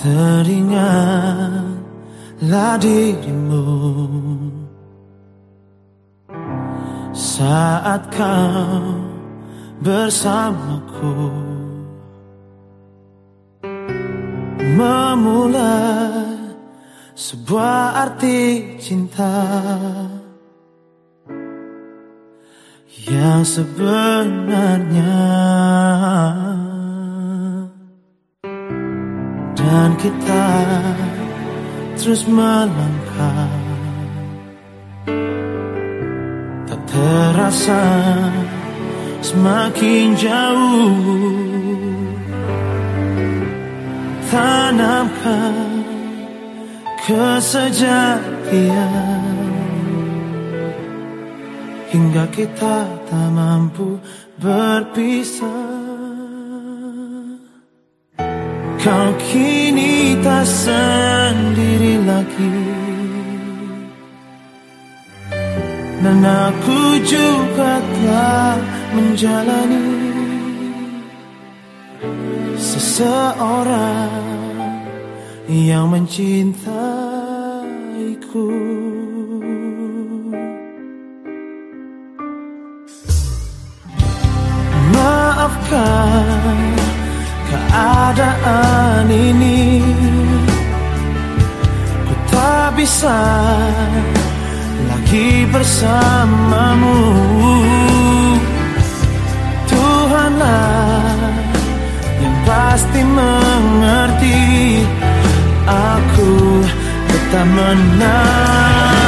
Teringatlah dirimu. Saat kau bersamaku Memulai sebuah arti cinta Yang sebenarnya Dan kita terus melangkah. Tak terasa semakin jauh. Tanamkan kesejatian. Hingga kita tak mampu berpisah Kau kini tak sendiri lagi. Dan aku juga telah menjalani Seseorang yang mencintaiku. Maafkan keadaan ini Ku tak bisa lagi bersamamu. Tuhanlah yang pasti mengerti Aku tetap menang